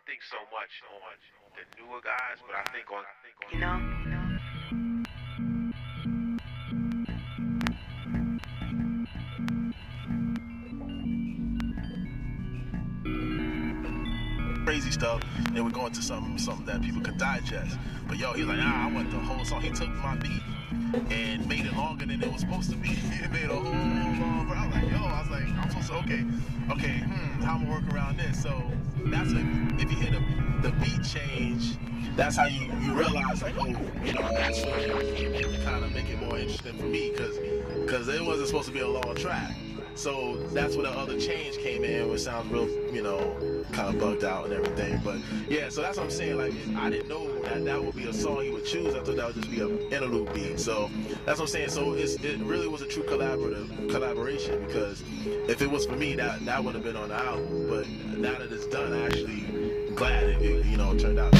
don't think so much on the newer guys, but I think on You know? You know? crazy stuff, and we're going to something something that people can digest. But yo, he's like, ah, I want the whole song. He took my beat and made it longer than it was supposed to be. He made a whole long. I okay, okay, hmm, how I'm gonna work around this? So that's what, if you hear the, the beat change, that's how you, you realize like, oh, you know, that's kind of make it more interesting for me because because it wasn't supposed to be a long track. So that's where the other change came in, which sounds real, you know, kind of bugged out and everything. But yeah, so that's what I'm saying. Like, I didn't know that that would be a song he would choose. I thought that would just be an interlude beat. So that's what I'm saying. So it really was a true collaborative collaboration because if it was for me, that that would have been on the album. But now that it's done, I actually glad it, it you know turned out.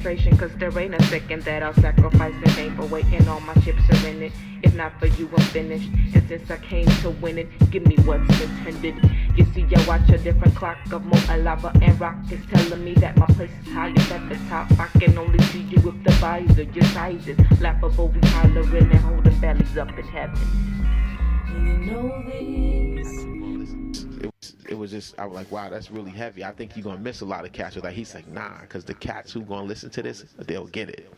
demonstration. Cause there ain't a second that I'll sacrifice in vain for waiting. All my chips are in it. If not for you, I'm finished. And since I came to win it, give me what's intended. You see, I watch a different clock of more lava and rock. It's telling me that my place is highest at the top. I can only see you with the visor. Your size is laughable. We hollering and holding bellies up in heaven. You know this. it was, it was just I was like, wow, that's really heavy. I think you're gonna miss a lot of cats with that. He's like, nah, because the cats who gonna listen to this, they'll get it.